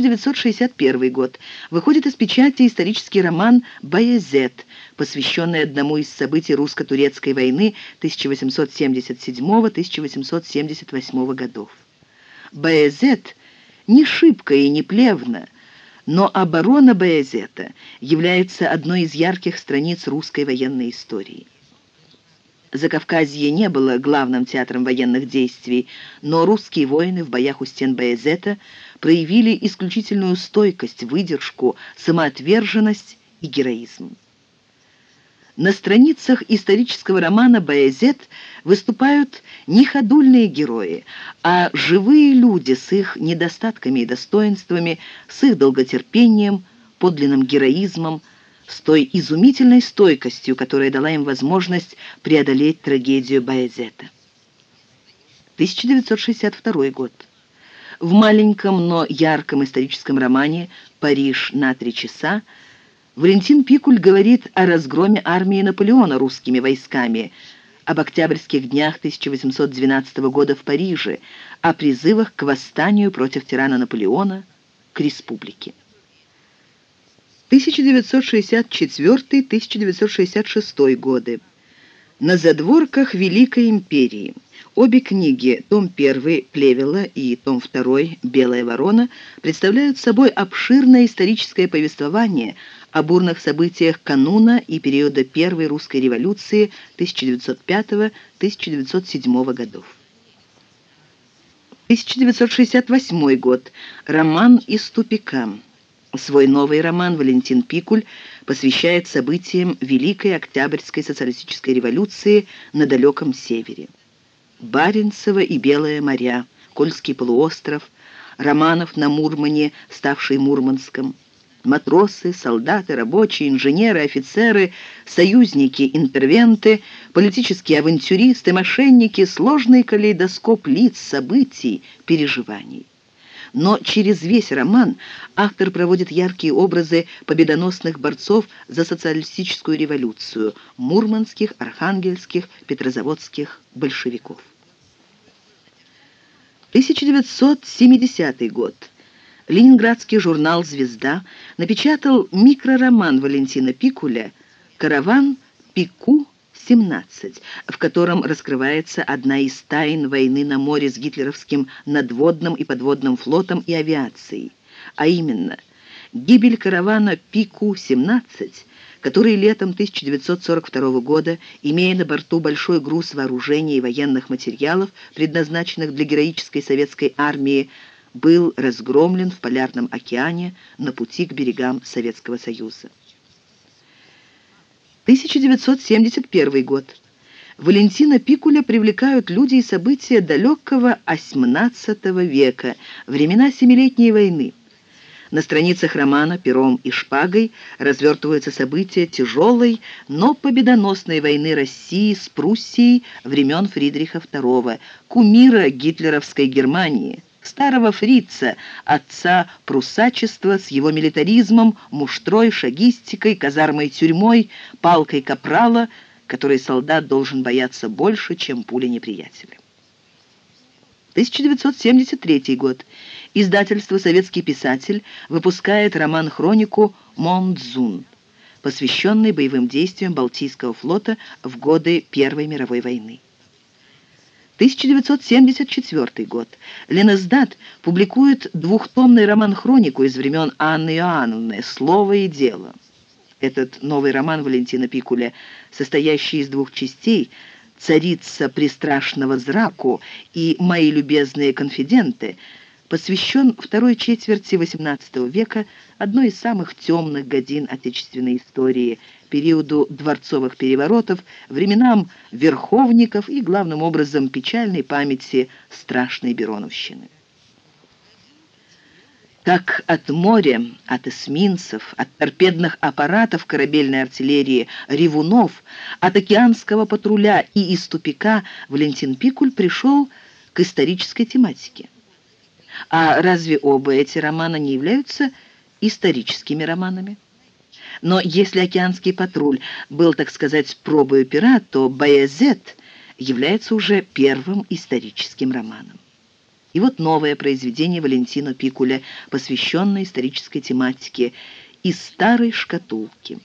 1961 год. Выходит из печати исторический роман «Баязет», посвященный одному из событий русско-турецкой войны 1877-1878 годов. Баязет не шибко и не плевно, но оборона Баязета является одной из ярких страниц русской военной истории. Закавказье не было главным театром военных действий, но русские воины в боях у стен Баязета проявили исключительную стойкость, выдержку, самоотверженность и героизм. На страницах исторического романа «Баязет» выступают не ходульные герои, а живые люди с их недостатками и достоинствами, с их долготерпением, подлинным героизмом, с той изумительной стойкостью, которая дала им возможность преодолеть трагедию Баязета. 1962 год. В маленьком, но ярком историческом романе «Париж на три часа» Валентин Пикуль говорит о разгроме армии Наполеона русскими войсками, об октябрьских днях 1812 года в Париже, о призывах к восстанию против тирана Наполеона, к республике. 1964-1966 годы. На задворках Великой империи. Обе книги, том 1 Плевела и том 2 Белая ворона, представляют собой обширное историческое повествование о бурных событиях кануна и периода Первой русской революции 1905-1907 годов. 1968 год. Роман «Из тупика». Свой новый роман Валентин Пикуль посвящает событиям Великой Октябрьской социалистической революции на далеком севере. Баренцево и Белое моря, Кольский полуостров, Романов на Мурмане, ставший Мурманском, матросы, солдаты, рабочие, инженеры, офицеры, союзники, интервенты, политические авантюристы, мошенники, сложный калейдоскоп лиц, событий, переживаний. Но через весь роман автор проводит яркие образы победоносных борцов за социалистическую революцию – мурманских, архангельских, петрозаводских большевиков. 1970 год. Ленинградский журнал «Звезда» напечатал микророман Валентина Пикуля «Караван Пику 17, в котором раскрывается одна из тайн войны на море с гитлеровским надводным и подводным флотом и авиацией, а именно гибель каравана Пику-17, который летом 1942 года, имея на борту большой груз вооружений и военных материалов, предназначенных для героической советской армии, был разгромлен в Полярном океане на пути к берегам Советского Союза. 1971 год. Валентина Пикуля привлекают люди и события далекого XVIII века, времена Семилетней войны. На страницах романа пером и шпагой развертываются события тяжелой, но победоносной войны России с Пруссией времен Фридриха II, кумира гитлеровской Германии – старого фрица, отца прусачества с его милитаризмом, муштрой, шагистикой, казармой-тюрьмой, палкой капрала, которой солдат должен бояться больше, чем пули неприятеля. 1973 год. Издательство «Советский писатель» выпускает роман-хронику «Монтзун», посвященный боевым действиям Балтийского флота в годы Первой мировой войны. 1974 год. Ленэсдат публикует двухтомный роман-хронику из времен Анны Иоанновны «Слово и дело». Этот новый роман Валентина Пикуля, состоящий из двух частей «Царица пристрашного зраку» и «Мои любезные конфиденты», посвящен второй четверти XVIII века, одной из самых темных годин отечественной истории – периоду дворцовых переворотов, временам верховников и, главным образом, печальной памяти страшной Бероновщины. Как от моря, от эсминцев, от торпедных аппаратов корабельной артиллерии, ревунов, от океанского патруля и из тупика Валентин Пикуль пришел к исторической тематике. А разве оба эти романа не являются историческими романами? Но если «Океанский патруль» был, так сказать, пробой пера, то «Баязет» является уже первым историческим романом. И вот новое произведение Валентино Пикуля, посвященное исторической тематике «Из старой шкатулки».